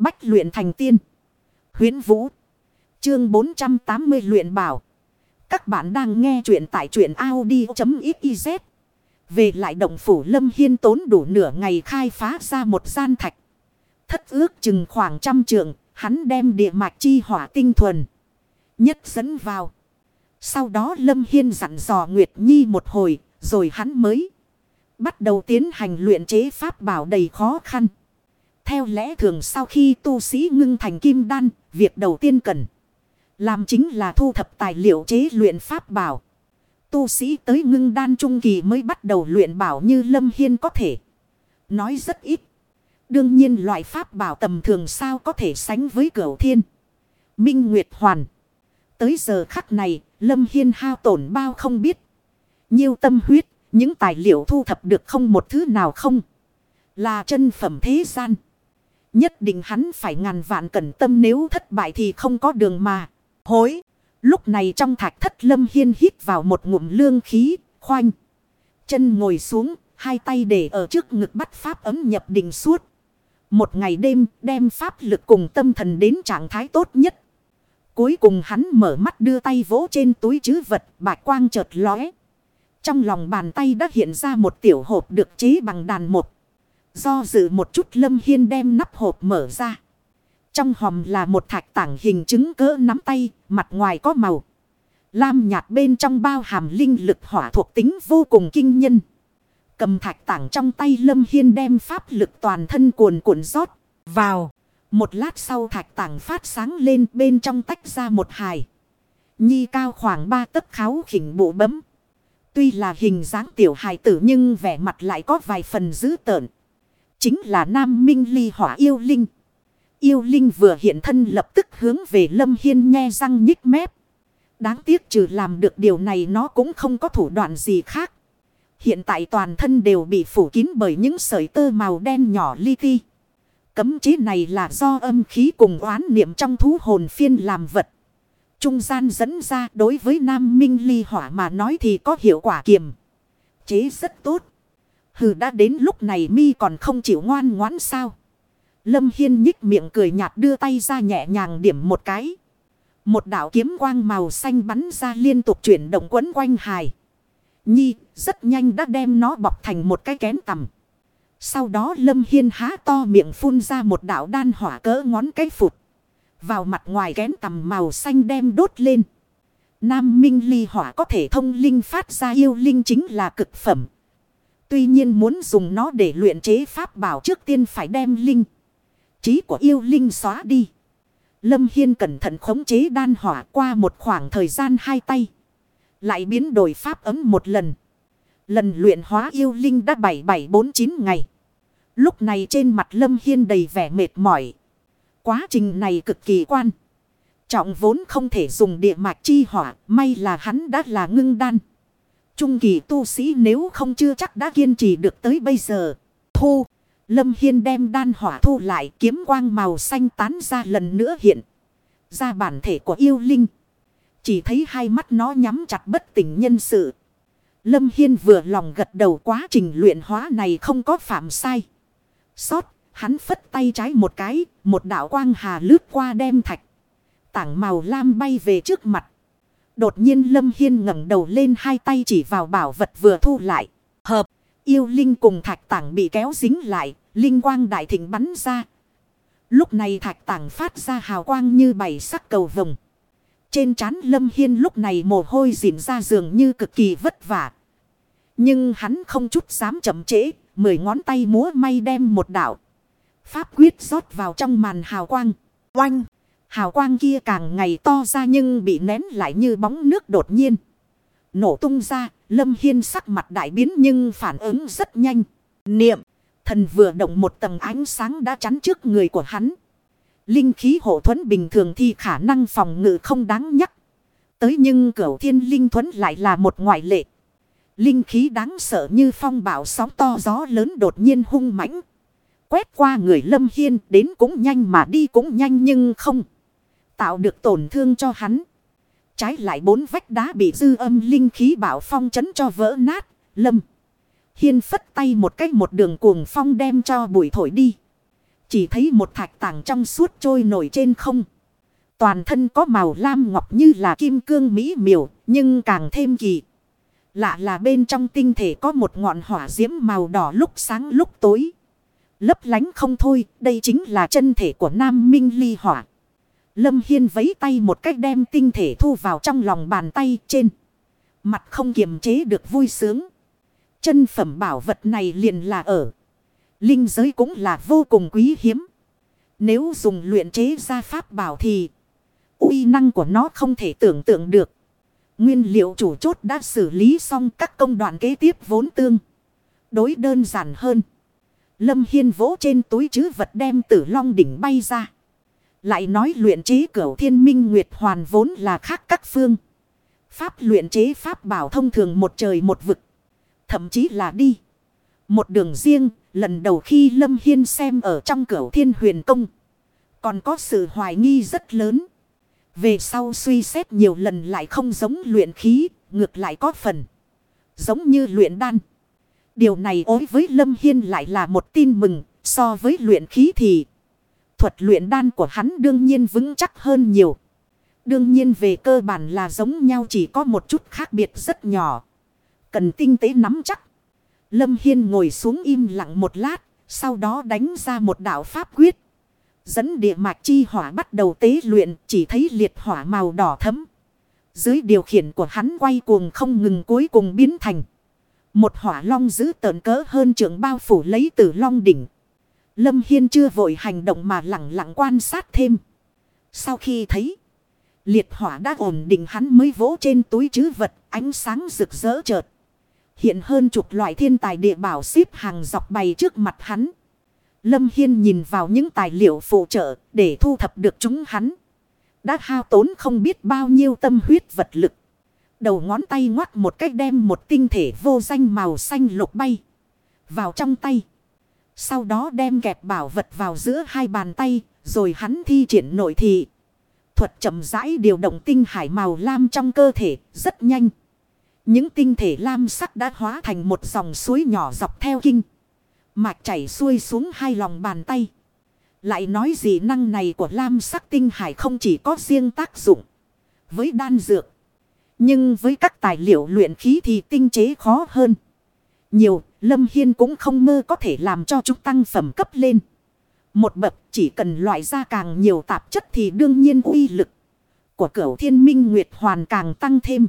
Bách luyện thành tiên. Huyến Vũ. Chương 480 luyện bảo. Các bạn đang nghe truyện tại truyện Audi.xyz. Về lại động phủ Lâm Hiên tốn đủ nửa ngày khai phá ra một gian thạch. Thất ước chừng khoảng trăm trượng, hắn đem địa mạch chi hỏa tinh thuần. Nhất dẫn vào. Sau đó Lâm Hiên dặn dò Nguyệt Nhi một hồi, rồi hắn mới bắt đầu tiến hành luyện chế pháp bảo đầy khó khăn. Theo lẽ thường sau khi tu sĩ ngưng thành kim đan, việc đầu tiên cần làm chính là thu thập tài liệu chế luyện pháp bảo. Tu sĩ tới ngưng đan trung kỳ mới bắt đầu luyện bảo như Lâm Hiên có thể. Nói rất ít. Đương nhiên loại pháp bảo tầm thường sao có thể sánh với cửu thiên. Minh Nguyệt Hoàn. Tới giờ khắc này, Lâm Hiên hao tổn bao không biết. Nhiêu tâm huyết, những tài liệu thu thập được không một thứ nào không. Là chân phẩm thế gian. Nhất định hắn phải ngàn vạn cẩn tâm nếu thất bại thì không có đường mà. Hối. Lúc này trong thạch thất lâm hiên hít vào một ngụm lương khí, khoanh. Chân ngồi xuống, hai tay để ở trước ngực bắt pháp ấm nhập định suốt. Một ngày đêm đem pháp lực cùng tâm thần đến trạng thái tốt nhất. Cuối cùng hắn mở mắt đưa tay vỗ trên túi chứ vật, bạch quang chợt lóe. Trong lòng bàn tay đã hiện ra một tiểu hộp được chế bằng đàn một. Do dự một chút Lâm Hiên đem nắp hộp mở ra. Trong hòm là một thạch tảng hình chứng cỡ nắm tay, mặt ngoài có màu. Lam nhạt bên trong bao hàm linh lực hỏa thuộc tính vô cùng kinh nhân. Cầm thạch tảng trong tay Lâm Hiên đem pháp lực toàn thân cuồn cuộn rót vào. Một lát sau thạch tảng phát sáng lên bên trong tách ra một hài. Nhi cao khoảng ba tấc kháo khỉnh bộ bấm. Tuy là hình dáng tiểu hài tử nhưng vẻ mặt lại có vài phần dữ tợn. Chính là Nam Minh Ly hỏa yêu linh. Yêu linh vừa hiện thân lập tức hướng về Lâm Hiên nhe răng nhích mép. Đáng tiếc trừ làm được điều này nó cũng không có thủ đoạn gì khác. Hiện tại toàn thân đều bị phủ kín bởi những sợi tơ màu đen nhỏ li ti. Cấm chế này là do âm khí cùng oán niệm trong thú hồn phiên làm vật. Trung gian dẫn ra đối với Nam Minh Ly Hỏa mà nói thì có hiệu quả kiềm. Chế rất tốt. Hừ, đã đến lúc này mi còn không chịu ngoan ngoãn sao. Lâm Hiên nhích miệng cười nhạt đưa tay ra nhẹ nhàng điểm một cái. Một đạo kiếm quang màu xanh bắn ra liên tục chuyển động quấn quanh hài. Nhi, rất nhanh đã đem nó bọc thành một cái kén tầm. Sau đó Lâm Hiên há to miệng phun ra một đạo đan hỏa cỡ ngón cái phụt. Vào mặt ngoài kén tầm màu xanh đem đốt lên. Nam Minh Ly hỏa có thể thông linh phát ra yêu linh chính là cực phẩm. Tuy nhiên muốn dùng nó để luyện chế pháp bảo trước tiên phải đem linh. Trí của yêu linh xóa đi. Lâm Hiên cẩn thận khống chế đan hỏa qua một khoảng thời gian hai tay. Lại biến đổi pháp ấm một lần. Lần luyện hóa yêu linh đã 7749 ngày. Lúc này trên mặt Lâm Hiên đầy vẻ mệt mỏi. Quá trình này cực kỳ quan. Trọng vốn không thể dùng địa mạch chi hỏa. May là hắn đã là ngưng đan. Trung kỳ tu sĩ nếu không chưa chắc đã kiên trì được tới bây giờ. Thu. Lâm Hiên đem đan hỏa thu lại kiếm quang màu xanh tán ra lần nữa hiện. Ra bản thể của yêu linh. Chỉ thấy hai mắt nó nhắm chặt bất tỉnh nhân sự. Lâm Hiên vừa lòng gật đầu quá trình luyện hóa này không có phạm sai. Sót, hắn phất tay trái một cái, một đạo quang hà lướt qua đem thạch. Tảng màu lam bay về trước mặt. Đột nhiên Lâm Hiên ngẩng đầu lên hai tay chỉ vào bảo vật vừa thu lại. Hợp, yêu linh cùng thạch tảng bị kéo dính lại, linh quang đại thịnh bắn ra. Lúc này thạch tảng phát ra hào quang như bảy sắc cầu vồng. Trên trán Lâm Hiên lúc này mồ hôi dịn ra dường như cực kỳ vất vả. Nhưng hắn không chút dám chậm trễ, mười ngón tay múa may đem một đạo. Pháp quyết rót vào trong màn hào quang. Oanh! Hào quang kia càng ngày to ra nhưng bị nén lại như bóng nước đột nhiên. Nổ tung ra, Lâm Hiên sắc mặt đại biến nhưng phản ứng rất nhanh. Niệm! Thần vừa động một tầng ánh sáng đã chắn trước người của hắn. Linh khí hộ thuẫn bình thường thì khả năng phòng ngự không đáng nhắc. Tới nhưng cửu thiên linh thuẫn lại là một ngoại lệ. Linh khí đáng sợ như phong bão sóng to gió lớn đột nhiên hung mãnh. Quét qua người lâm hiên đến cũng nhanh mà đi cũng nhanh nhưng không. Tạo được tổn thương cho hắn. Trái lại bốn vách đá bị dư âm linh khí bảo phong chấn cho vỡ nát. Lâm. Hiên phất tay một cách một đường cuồng phong đem cho bụi thổi đi. Chỉ thấy một thạch tảng trong suốt trôi nổi trên không. Toàn thân có màu lam ngọc như là kim cương mỹ miều, nhưng càng thêm kỳ. Lạ là bên trong tinh thể có một ngọn hỏa diễm màu đỏ lúc sáng lúc tối. Lấp lánh không thôi, đây chính là chân thể của Nam Minh Ly Hỏa. Lâm Hiên vấy tay một cách đem tinh thể thu vào trong lòng bàn tay trên. Mặt không kiềm chế được vui sướng. Chân phẩm bảo vật này liền là ở. Linh giới cũng là vô cùng quý hiếm. Nếu dùng luyện chế ra pháp bảo thì, uy năng của nó không thể tưởng tượng được. Nguyên liệu chủ chốt đã xử lý xong các công đoạn kế tiếp vốn tương. Đối đơn giản hơn. Lâm Hiên vỗ trên túi chứ vật đem tử long đỉnh bay ra. Lại nói luyện chế cửu thiên minh nguyệt hoàn vốn là khác các phương. Pháp luyện chế pháp bảo thông thường một trời một vực. Thậm chí là đi. Một đường riêng, lần đầu khi Lâm Hiên xem ở trong cửu thiên huyền công. Còn có sự hoài nghi rất lớn. Về sau suy xét nhiều lần lại không giống luyện khí, ngược lại có phần. Giống như luyện đan. Điều này ối với Lâm Hiên lại là một tin mừng, so với luyện khí thì thuật luyện đan của hắn đương nhiên vững chắc hơn nhiều. Đương nhiên về cơ bản là giống nhau chỉ có một chút khác biệt rất nhỏ. Cần tinh tế nắm chắc. Lâm Hiên ngồi xuống im lặng một lát, sau đó đánh ra một đạo pháp quyết. Dẫn địa mạch chi hỏa bắt đầu tế luyện, chỉ thấy liệt hỏa màu đỏ thấm. Dưới điều khiển của hắn quay cuồng không ngừng cuối cùng biến thành. Một hỏa long giữ tợn cỡ hơn trường bao phủ lấy từ long đỉnh. Lâm Hiên chưa vội hành động mà lặng lặng quan sát thêm. Sau khi thấy, liệt hỏa đã ổn định hắn mới vỗ trên túi chứ vật, ánh sáng rực rỡ chợt. Hiện hơn chục loại thiên tài địa bảo xếp hàng dọc bày trước mặt hắn. Lâm Hiên nhìn vào những tài liệu phụ trợ để thu thập được chúng hắn. Đã hao tốn không biết bao nhiêu tâm huyết vật lực. Đầu ngón tay ngoắt một cách đem một tinh thể vô danh màu xanh lục bay. Vào trong tay. Sau đó đem kẹp bảo vật vào giữa hai bàn tay. Rồi hắn thi triển nội thị. Thuật chậm rãi điều động tinh hải màu lam trong cơ thể rất nhanh. Những tinh thể lam sắc đã hóa thành một dòng suối nhỏ dọc theo kinh. Mạch chảy xuôi xuống hai lòng bàn tay. Lại nói gì năng này của lam sắc tinh hải không chỉ có riêng tác dụng với đan dược. Nhưng với các tài liệu luyện khí thì tinh chế khó hơn. Nhiều, Lâm Hiên cũng không mơ có thể làm cho chúng tăng phẩm cấp lên. Một bậc chỉ cần loại ra càng nhiều tạp chất thì đương nhiên uy lực của cửu thiên minh nguyệt hoàn càng tăng thêm.